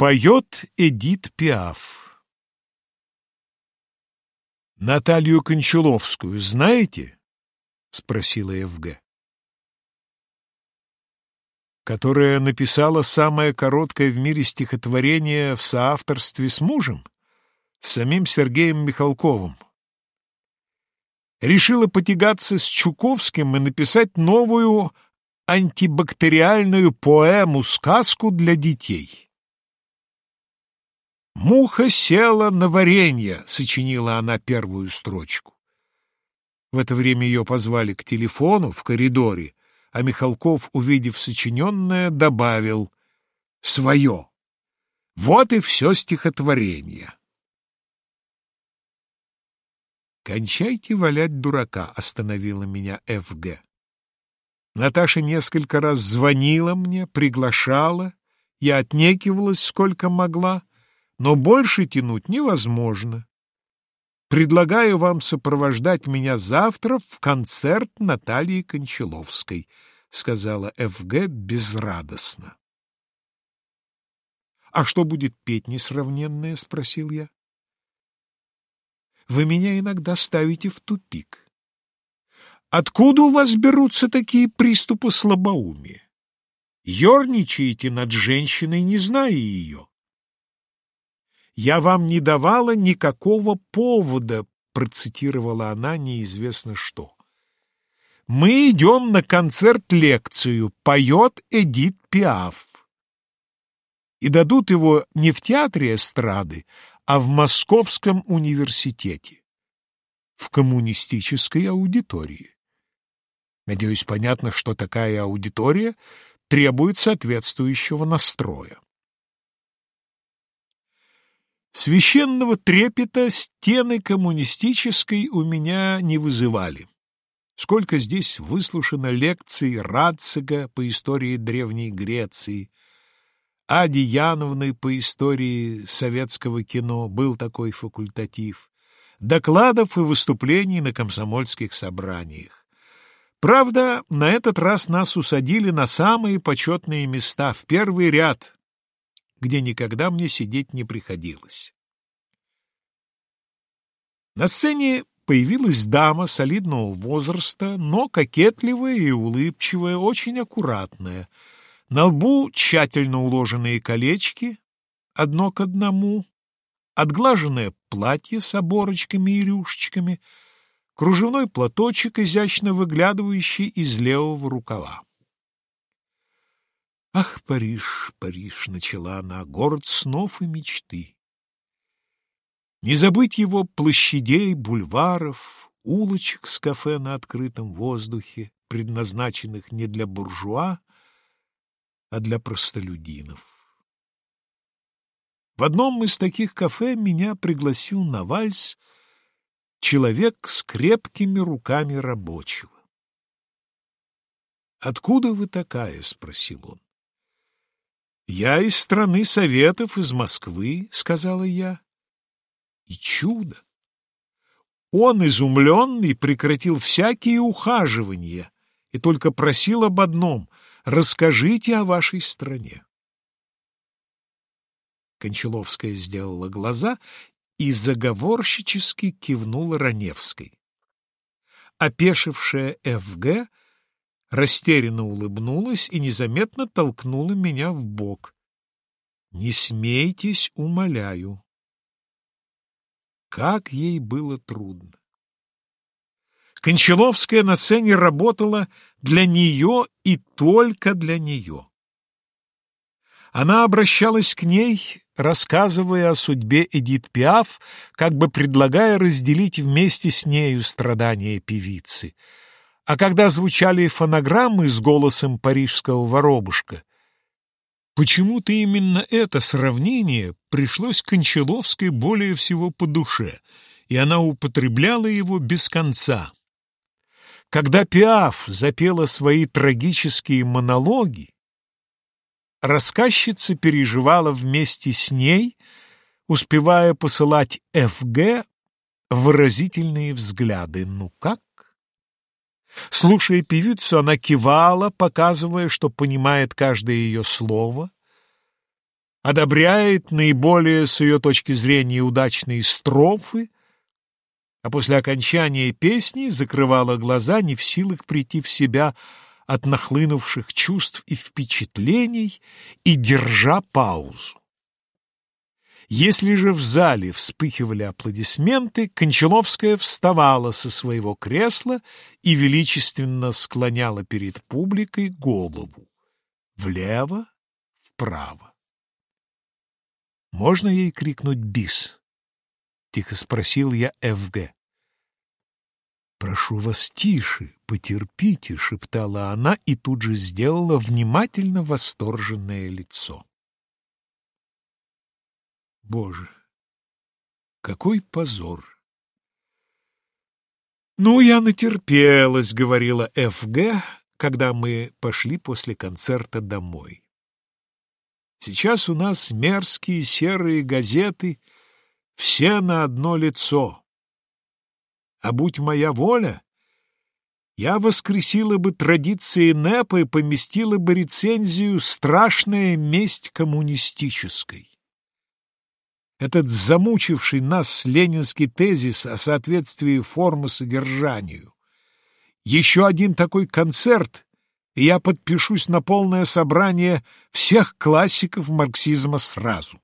Поет Эдит Пиаф. Наталью Кончаловскую знаете? спросила ФГ. Которая написала самое короткое в мире стихотворение в соавторстве с мужем, с самим Сергеем Михалковым. Решила потягаться с Чуковским и написать новую антибактериальную поэму-сказку для детей. «Муха села на варенье», — сочинила она первую строчку. В это время ее позвали к телефону в коридоре, а Михалков, увидев сочиненное, добавил «свое». Вот и все стихотворение. «Кончайте валять дурака», — остановила меня Ф.Г. Наташа несколько раз звонила мне, приглашала, я отнекивалась сколько могла, но больше тянуть невозможно. Предлагаю вам сопровождать меня завтра в концерт Натальи Кончаловской, сказала ФГ безрадостно. А что будет петь несравненное, спросил я. Вы меня иногда ставите в тупик. Откуда у вас берутся такие приступы слабоумия? Ёрничаете над женщиной, не зная ее. «Я вам не давала никакого повода», — процитировала она неизвестно что. «Мы идем на концерт-лекцию, поет Эдит Пиаф. И дадут его не в театре эстрады, а в Московском университете, в коммунистической аудитории. Надеюсь, понятно, что такая аудитория требует соответствующего настроя. Священного трепета стены коммунистической у меня не вызывали. Сколько здесь выслушано лекций Рацига по истории Древней Греции, Ади Яновны по истории советского кино, был такой факультатив, докладов и выступлений на комсомольских собраниях. Правда, на этот раз нас усадили на самые почетные места, в первый ряд, где никогда мне сидеть не приходилось. На сцене появилась дама солидного возраста, но кокетливая и улыбчивая, очень аккуратная. На лбу тщательно уложенные колечки, одно к одному, отглаженное платье с оборочками и рюшечками, кружевной платочек, изящно выглядывающий из левого рукава. Ах, Париж, Париж, начала она, город снов и мечты. Не забыть его площадей, бульваров, улочек с кафе на открытом воздухе, предназначенных не для буржуа, а для простолюдинов. В одном из таких кафе меня пригласил на вальс человек с крепкими руками рабочего. «Откуда вы такая?» — спросил он. «Я из страны Советов, из Москвы», — сказала я. И чудо! Он, изумленный, прекратил всякие ухаживания и только просил об одном — расскажите о вашей стране. Кончаловская сделала глаза и заговорщически кивнула Раневской. Опешившая Ф.Г растерянно улыбнулась и незаметно толкнула меня в бок. «Не смейтесь, умоляю». Как ей было трудно. Кончаловская на сцене работала для нее и только для нее. Она обращалась к ней, рассказывая о судьбе Эдит Пиаф, как бы предлагая разделить вместе с нею страдания певицы — а когда звучали фонограммы с голосом парижского воробушка, почему-то именно это сравнение пришлось Кончаловской более всего по душе, и она употребляла его без конца. Когда Пиаф запела свои трагические монологи, рассказчица переживала вместе с ней, успевая посылать ФГ выразительные взгляды. Ну как? Слушая певицу, она кивала, показывая, что понимает каждое ее слово. одобряет наиболее, с ее точки зрения, удачные строфы, а после окончания песни закрывала глаза, не в силах прийти в себя от нахлынувших чувств и впечатлений и держа паузу. Если же в зале вспыхивали аплодисменты, Кончаловская вставала со своего кресла и величественно склоняла перед публикой голову влево, вправо. «Можно ей крикнуть «бис»?» — тихо спросил я Ф.Г. «Прошу вас тише, потерпите», — шептала она и тут же сделала внимательно восторженное лицо. Боже, какой позор! «Ну, я натерпелась», — говорила Ф.Г., когда мы пошли после концерта домой. Сейчас у нас мерзкие серые газеты, все на одно лицо. А будь моя воля, я воскресила бы традиции НЭПа и поместила бы рецензию «Страшная месть коммунистической». Этот замучивший нас ленинский тезис о соответствии формы содержанию. Еще один такой концерт, и я подпишусь на полное собрание всех классиков марксизма сразу.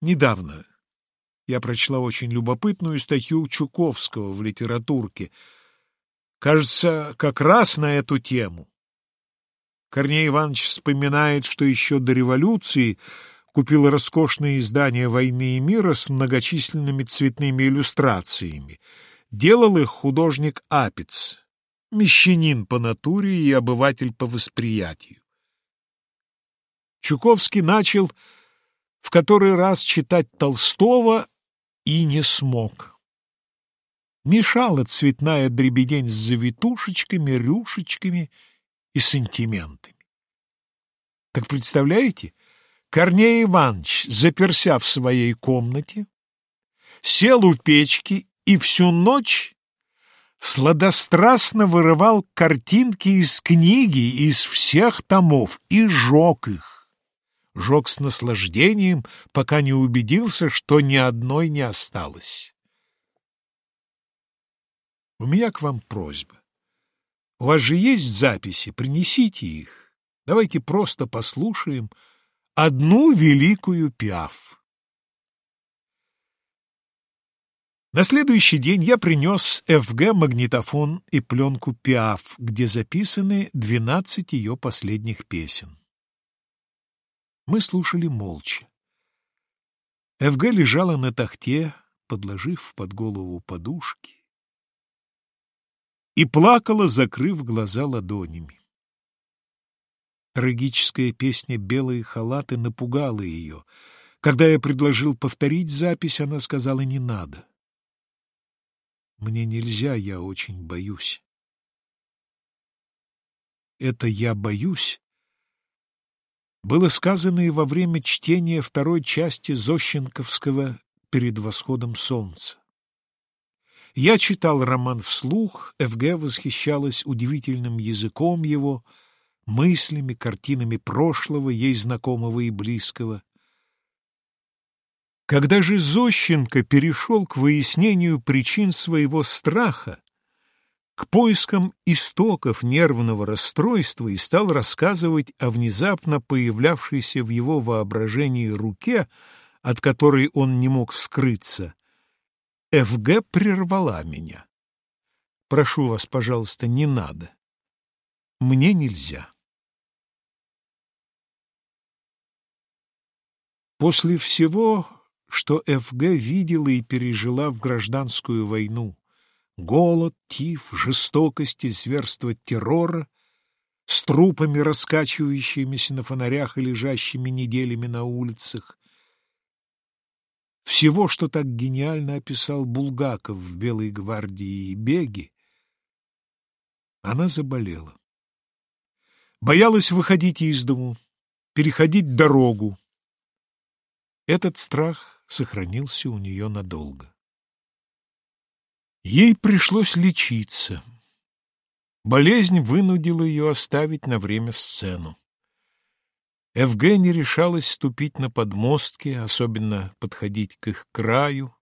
Недавно я прочла очень любопытную статью Чуковского в литературке. Кажется, как раз на эту тему. Корней Иванович вспоминает, что еще до революции купил роскошное издание «Войны и мира» с многочисленными цветными иллюстрациями. Делал их художник Апец, мещанин по натуре и обыватель по восприятию. Чуковский начал в который раз читать Толстого и не смог. Мешала цветная дребедень с завитушечками, рюшечками и сантиментами. Так представляете, Корней Иванович, заперся в своей комнате, сел у печки и всю ночь сладострастно вырывал картинки из книги, из всех томов, и жег их жег с наслаждением, пока не убедился, что ни одной не осталось. У меня к вам просьба. У вас же есть записи, принесите их. Давайте просто послушаем одну великую пиаф. На следующий день я принес ФГ магнитофон и пленку пиаф, где записаны двенадцать ее последних песен. Мы слушали молча. ФГ лежала на тахте, подложив под голову подушки, и плакала, закрыв глаза ладонями. Трагическая песня «Белые халаты» напугала ее. Когда я предложил повторить запись, она сказала «не надо». «Мне нельзя, я очень боюсь». Это «я боюсь» было сказано и во время чтения второй части Зощенковского «Перед восходом солнца». Я читал роман вслух, Ф.Г. восхищалась удивительным языком его, мыслями, картинами прошлого, ей знакомого и близкого. Когда же Зощенко перешел к выяснению причин своего страха, к поискам истоков нервного расстройства и стал рассказывать о внезапно появлявшейся в его воображении руке, от которой он не мог скрыться. ФГ прервала меня. «Прошу вас, пожалуйста, не надо. Мне нельзя». После всего, что ФГ видела и пережила в гражданскую войну, Голод, тиф, жестокость и зверство террора с трупами, раскачивающимися на фонарях и лежащими неделями на улицах. Всего, что так гениально описал Булгаков в «Белой гвардии» и «Беге», она заболела. Боялась выходить из дому, переходить дорогу. Этот страх сохранился у нее надолго. Ей пришлось лечиться. Болезнь вынудила ее оставить на время сцену. Не решалась ступить на подмостки, особенно подходить к их краю,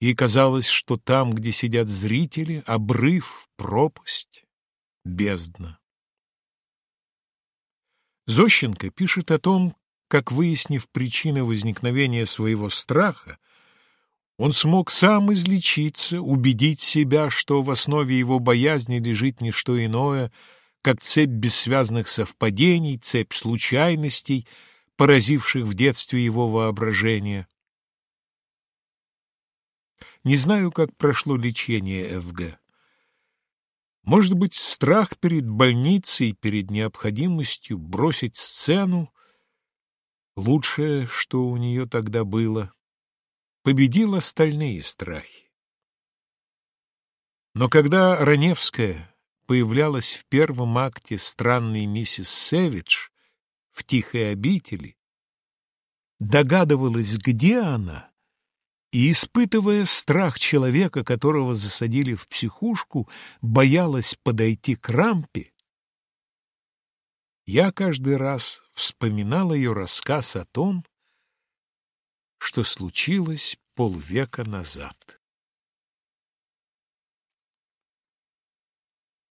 и казалось, что там, где сидят зрители, обрыв, пропасть, бездна. Зощенко пишет о том, как, выяснив причины возникновения своего страха, он смог сам излечиться, убедить себя, что в основе его боязни лежит не что иное, как цепь бессвязных совпадений, цепь случайностей, поразивших в детстве его воображение. Не знаю, как прошло лечение ФГ. Может быть, страх перед больницей, перед необходимостью бросить сцену, лучшее, что у нее тогда было, победил остальные страхи. Но когда Раневская появлялась в первом акте странной миссис Сэвидж в тихой обители, догадывалась, где она, и, испытывая страх человека, которого засадили в психушку, боялась подойти к рампе, я каждый раз вспоминал ее рассказ о том, что случилось полвека назад.